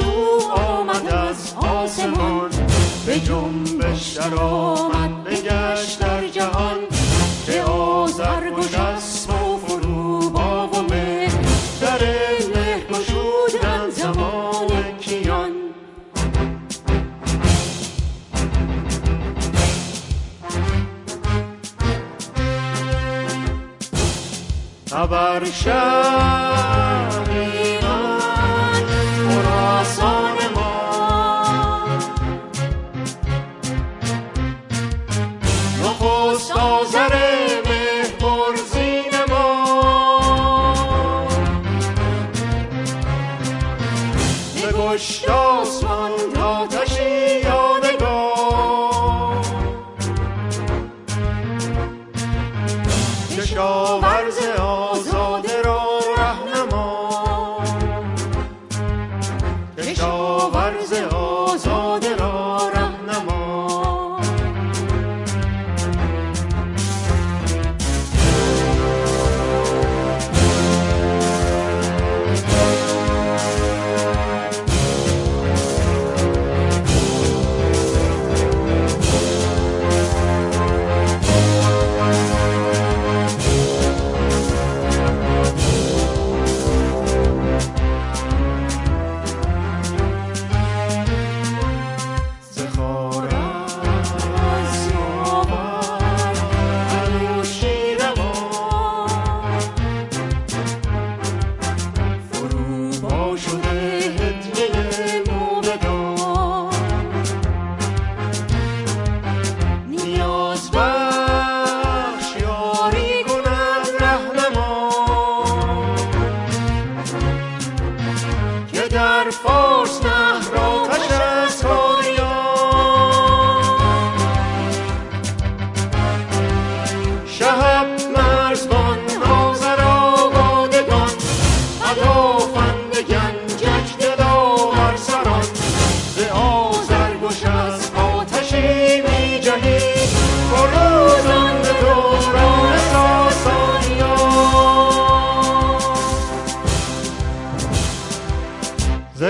فرو آمد از آسمان به جنبش در آمد بگشت در جهان به آزر گشست و فرو با و مهر در مهر گشودن زمان کیان. خبر شهری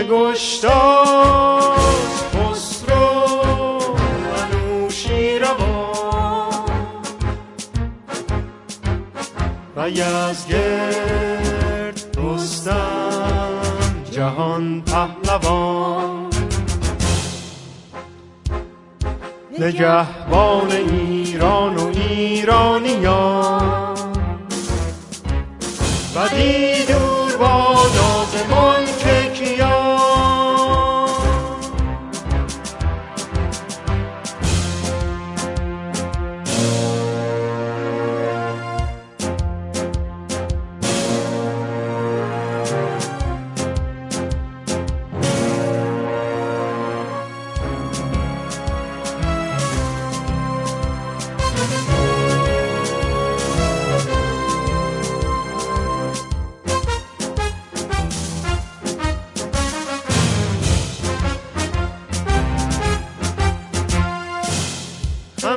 گشتاز خسرو انوشیروان و یزگرد رستم جهان پهلوان. نگهبان ایران و ایرانیان. و دور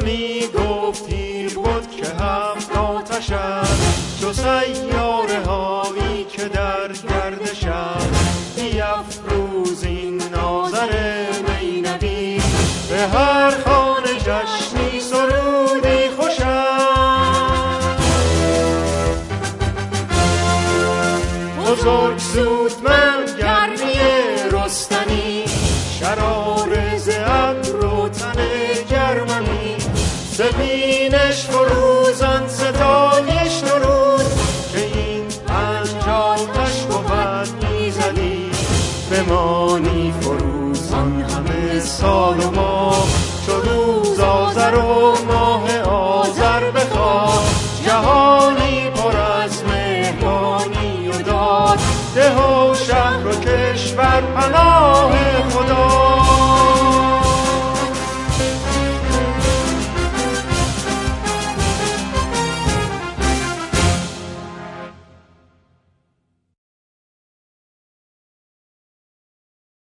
همی گفتی بود که هفت آتش چو سیاره هایی که در گردش است بیفروز این ناظر مینوی به هر خانه جشنی سرودی خوش بزرگ سود من گرمی رستنی سال و ماه چو روز آذر و ماه آذر بخواد جهانی پر از مهربانی و داد ده و شهر و کشور پناه